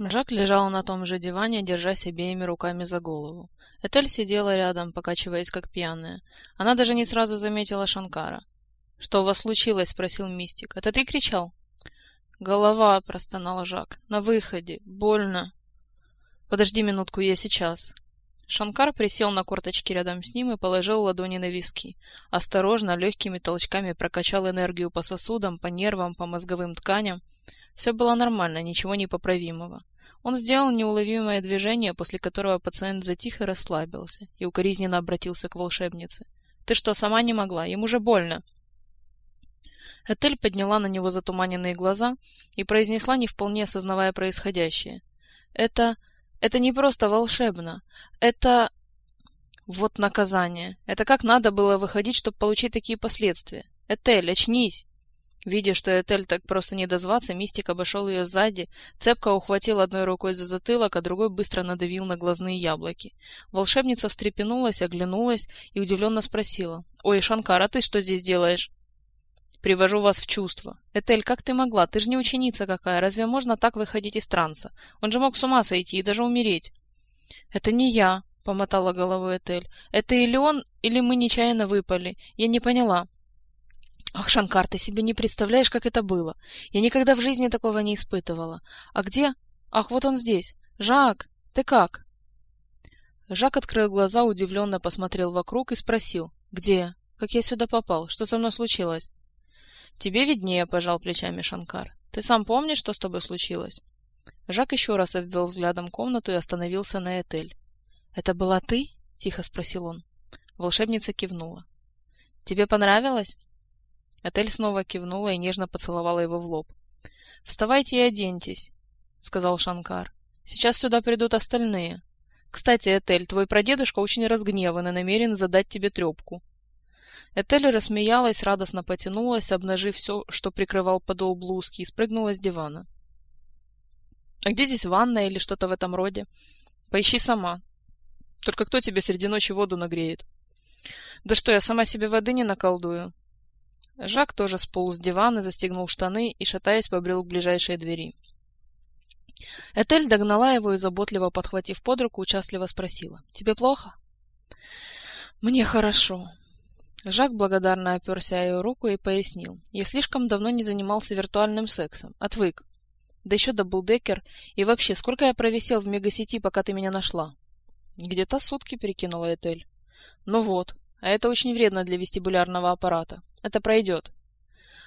Жак лежал на том же диване, держась обеими руками за голову. Этель сидела рядом, покачиваясь как пьяная. Она даже не сразу заметила Шанкара. «Что у вас случилось?» — спросил Мистик. «Это ты кричал?» «Голова!» — простонал Жак. «На выходе! Больно!» «Подожди минутку, я сейчас!» Шанкар присел на корточки рядом с ним и положил ладони на виски. Осторожно, легкими толчками прокачал энергию по сосудам, по нервам, по мозговым тканям. Все было нормально, ничего непоправимого. Он сделал неуловимое движение, после которого пациент затих и расслабился, и укоризненно обратился к волшебнице. «Ты что, сама не могла? Ему же больно!» Этель подняла на него затуманенные глаза и произнесла, не вполне осознавая происходящее. «Это... это не просто волшебно. Это... вот наказание. Это как надо было выходить, чтобы получить такие последствия. Этель, очнись!» Видя, что Этель так просто не дозваться, Мистик обошел ее сзади, цепко ухватил одной рукой за затылок, а другой быстро надавил на глазные яблоки. Волшебница встрепенулась, оглянулась и удивленно спросила. «Ой, Шанкар, ты что здесь делаешь?» «Привожу вас в чувство. Этель, как ты могла? Ты же не ученица какая. Разве можно так выходить из транса? Он же мог с ума сойти и даже умереть». «Это не я», — помотала головой Этель. «Это или он, или мы нечаянно выпали. Я не поняла». Ах, Шанкар, ты себе не представляешь, как это было. Я никогда в жизни такого не испытывала. А где? Ах, вот он здесь. Жак, ты как? Жак открыл глаза, удивленно посмотрел вокруг и спросил. Где Как я сюда попал? Что со мной случилось? Тебе виднее, пожал плечами Шанкар. Ты сам помнишь, что с тобой случилось? Жак еще раз обвел взглядом комнату и остановился на Этель. «Это была ты?» — тихо спросил он. Волшебница кивнула. «Тебе понравилось?» Этель снова кивнула и нежно поцеловала его в лоб. «Вставайте и оденьтесь», — сказал Шанкар. «Сейчас сюда придут остальные. Кстати, Этель, твой прадедушка очень разгневан и намерен задать тебе трепку». Этель рассмеялась, радостно потянулась, обнажив все, что прикрывал подол блузки, и спрыгнула с дивана. «А где здесь ванна или что-то в этом роде? Поищи сама. Только кто тебе среди ночи воду нагреет?» «Да что, я сама себе воды не наколдую. Жак тоже сполз с дивана, застегнул штаны и, шатаясь, побрел к ближайшей двери. Этель догнала его и, заботливо подхватив под руку, участливо спросила. «Тебе плохо?» «Мне хорошо». Жак благодарно оперся о ее руку и пояснил. «Я слишком давно не занимался виртуальным сексом. Отвык. Да еще даблдекер. И вообще, сколько я провисел в мегасети, пока ты меня нашла?» «Где-то сутки», — прикинула Этель. «Ну вот. А это очень вредно для вестибулярного аппарата. Это пройдет.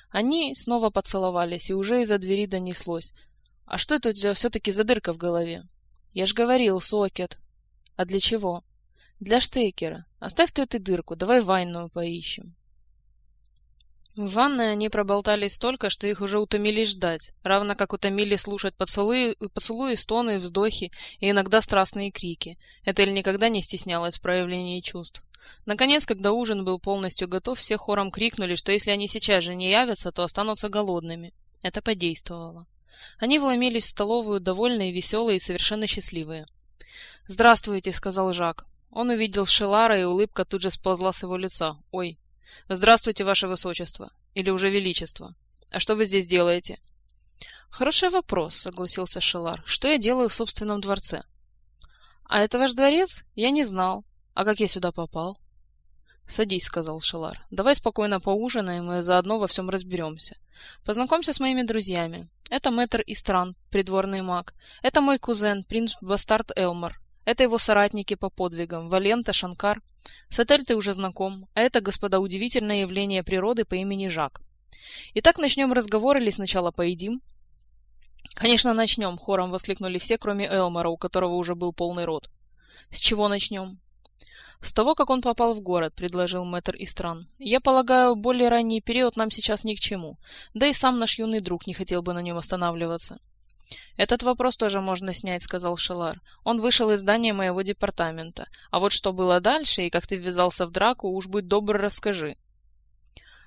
Они снова поцеловались, и уже из-за двери донеслось. «А что это у тебя все-таки за дырка в голове?» «Я ж говорил, сокет». «А для чего?» «Для штекера. Оставь ты эту дырку, давай ванную поищем». В ванной они проболтались столько, что их уже утомили ждать, равно как утомили слушать поцелуи, поцелуи стоны, вздохи и иногда страстные крики. Этель никогда не стеснялась в проявлении чувств. Наконец, когда ужин был полностью готов, все хором крикнули, что если они сейчас же не явятся, то останутся голодными. Это подействовало. Они вломились в столовую, довольные, веселые и совершенно счастливые. «Здравствуйте», — сказал Жак. Он увидел Шелара, и улыбка тут же сползла с его лица. «Ой, здравствуйте, ваше высочество. Или уже величество. А что вы здесь делаете?» «Хороший вопрос», — согласился Шелар. «Что я делаю в собственном дворце?» «А это ваш дворец? Я не знал. А как я сюда попал? Садись, сказал Шелар. Давай спокойно поужинаем и заодно во всем разберемся. Познакомься с моими друзьями. Это мэтр Истран, придворный маг. Это мой кузен, принц Бастард Элмар. Это его соратники по подвигам, Валента, Шанкар. С Этель ты уже знаком, а это, господа, удивительное явление природы по имени Жак. Итак, начнем разговор или сначала поедим? Конечно, начнем, хором воскликнули все, кроме Элмара, у которого уже был полный рот. С чего начнем? «С того, как он попал в город», — предложил мэтр Истран. «Я полагаю, более ранний период нам сейчас ни к чему. Да и сам наш юный друг не хотел бы на нем останавливаться». «Этот вопрос тоже можно снять», — сказал Шелар. «Он вышел из здания моего департамента. А вот что было дальше, и как ты ввязался в драку, уж будь добр, расскажи».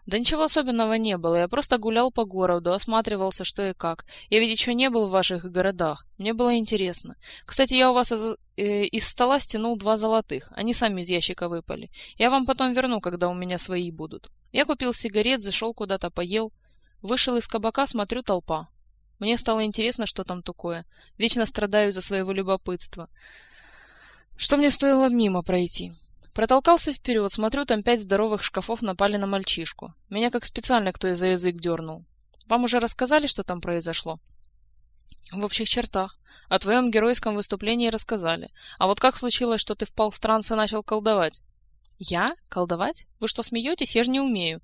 Да ничего особенного не было, я просто гулял по городу, осматривался что и как. Я ведь еще не был в ваших городах, мне было интересно. Кстати, я у вас из, э, из стола стянул два золотых, они сами из ящика выпали. Я вам потом верну, когда у меня свои будут. Я купил сигарет, зашел куда-то, поел. Вышел из кабака, смотрю, толпа. Мне стало интересно, что там такое. Вечно страдаю из-за своего любопытства. Что мне стоило мимо пройти? Протолкался вперед, смотрю, там пять здоровых шкафов напали на мальчишку. Меня как специально кто из за язык дернул. Вам уже рассказали, что там произошло? В общих чертах. О твоем геройском выступлении рассказали. А вот как случилось, что ты впал в транс и начал колдовать? Я? Колдовать? Вы что, смеетесь? Я же не умею.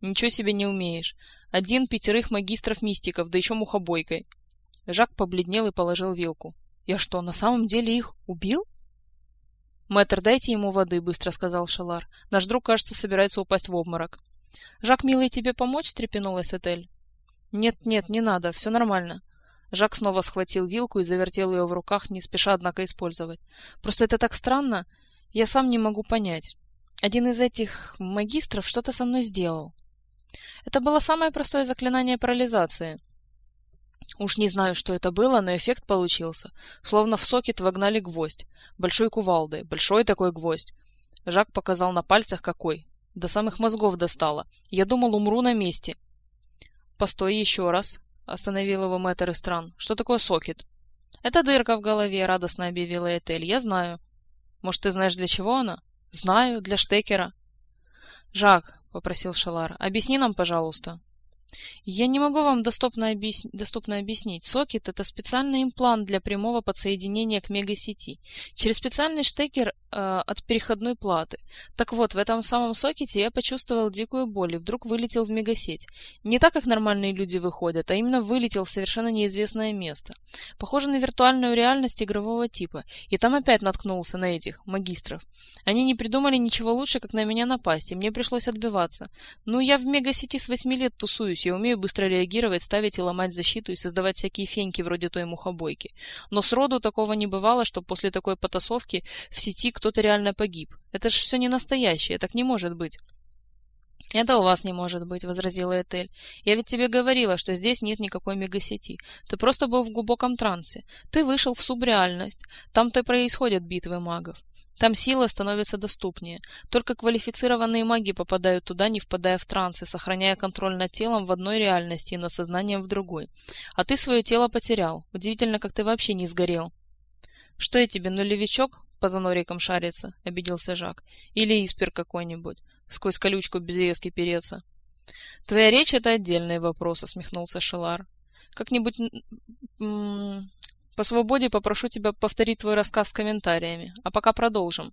Ничего себе не умеешь. Один пятерых магистров-мистиков, да еще мухобойкой. Жак побледнел и положил вилку. Я что, на самом деле их убил? «Мэтр, дайте ему воды», — быстро сказал Шалар. «Наш друг, кажется, собирается упасть в обморок». «Жак, милый, тебе помочь?» — встрепенулась Этель. «Нет, нет, не надо, все нормально». Жак снова схватил вилку и завертел ее в руках, не спеша, однако, использовать. «Просто это так странно. Я сам не могу понять. Один из этих магистров что-то со мной сделал». Это было самое простое заклинание парализации. Уж не знаю, что это было, но эффект получился. Словно в сокет вогнали гвоздь. Большой кувалдой. Большой такой гвоздь. Жак показал на пальцах какой. До самых мозгов достало. Я думал, умру на месте. «Постой еще раз», — остановил его мэтр стран. «Что такое сокет?» «Это дырка в голове», — радостно объявила Этель. «Я знаю». «Может, ты знаешь, для чего она?» «Знаю, для штекера». «Жак», — попросил Шалар, — «объясни нам, пожалуйста». Я не могу вам доступно, объяс... доступно объяснить. Сокет – это специальный имплант для прямого подсоединения к мегасети через специальный штекер э, от переходной платы. Так вот, в этом самом сокете я почувствовал дикую боль и вдруг вылетел в мегасеть. Не так, как нормальные люди выходят, а именно вылетел в совершенно неизвестное место. Похоже на виртуальную реальность игрового типа. И там опять наткнулся на этих, магистров. Они не придумали ничего лучше, как на меня напасть, и мне пришлось отбиваться. Ну, я в мегасети с восьми лет тусуюсь, я умею быстро реагировать, ставить и ломать защиту и создавать всякие феньки вроде той мухобойки. Но сроду такого не бывало, что после такой потасовки в сети кто-то реально погиб. Это же все не настоящее, так не может быть. «Это у вас не может быть», — возразила Этель. «Я ведь тебе говорила, что здесь нет никакой мегасети. Ты просто был в глубоком трансе. Ты вышел в субреальность. Там-то и происходят битвы магов. Там сила становится доступнее. Только квалифицированные маги попадают туда, не впадая в трансы, сохраняя контроль над телом в одной реальности и над сознанием в другой. А ты свое тело потерял. Удивительно, как ты вообще не сгорел. — Что я тебе, нулевичок? — по занорикам шарится, — обиделся Жак. — Или испер какой-нибудь. Сквозь колючку без резки переться. — Твоя речь — это отдельный вопрос, — усмехнулся Шелар. — Как-нибудь по свободе попрошу тебя повторить твой рассказ с комментариями. А пока продолжим.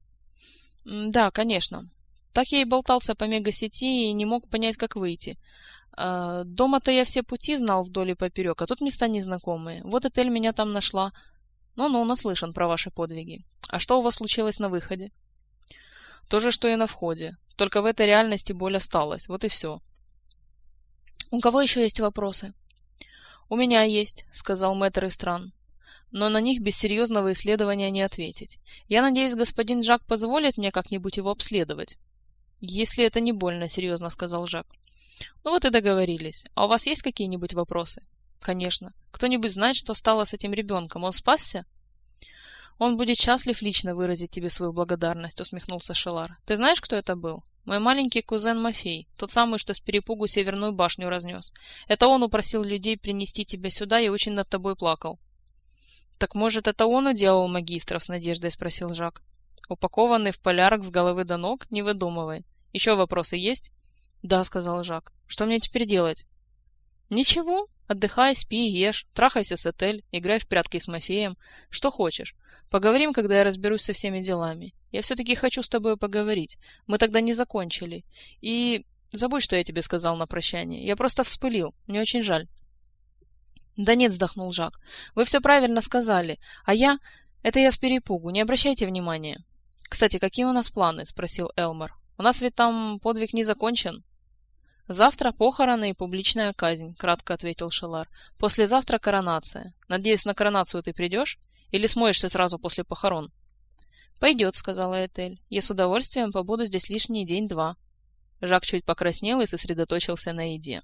Да, конечно. Так я и болтался по мегасети и не мог понять, как выйти. А, дома-то я все пути знал вдоль и поперек, а тут места незнакомые. Вот Этель меня там нашла. Ну-ну, наслышан про ваши подвиги. А что у вас случилось на выходе? То же, что и на входе. Только в этой реальности боль осталась. Вот и все. У кого еще есть вопросы? У меня есть, сказал мэтр Истран но на них без серьезного исследования не ответить. Я надеюсь, господин Жак позволит мне как-нибудь его обследовать. Если это не больно, серьезно сказал Жак. Ну вот и договорились. А у вас есть какие-нибудь вопросы? Конечно. Кто-нибудь знает, что стало с этим ребенком? Он спасся? Он будет счастлив лично выразить тебе свою благодарность, усмехнулся Шелар. Ты знаешь, кто это был? Мой маленький кузен Мафей, тот самый, что с перепугу Северную башню разнес. Это он упросил людей принести тебя сюда и очень над тобой плакал. «Так, может, это он уделал магистров?» — с надеждой спросил Жак. «Упакованный в полярок с головы до ног? Не выдумывай. Еще вопросы есть?» «Да», — сказал Жак. «Что мне теперь делать?» «Ничего. Отдыхай, спи, ешь, трахайся с Этель, играй в прятки с Мафеем. Что хочешь. Поговорим, когда я разберусь со всеми делами. Я все-таки хочу с тобой поговорить. Мы тогда не закончили. И забудь, что я тебе сказал на прощание. Я просто вспылил. Мне очень жаль». «Да нет», — вздохнул Жак, — «вы все правильно сказали, а я... Это я с перепугу, не обращайте внимания». «Кстати, какие у нас планы?» — спросил Элмор. «У нас ведь там подвиг не закончен». «Завтра похороны и публичная казнь», — кратко ответил Шелар. «Послезавтра коронация. Надеюсь, на коронацию ты придешь? Или смоешься сразу после похорон?» «Пойдет», — сказала Этель. «Я с удовольствием побуду здесь лишний день-два». Жак чуть покраснел и сосредоточился на еде.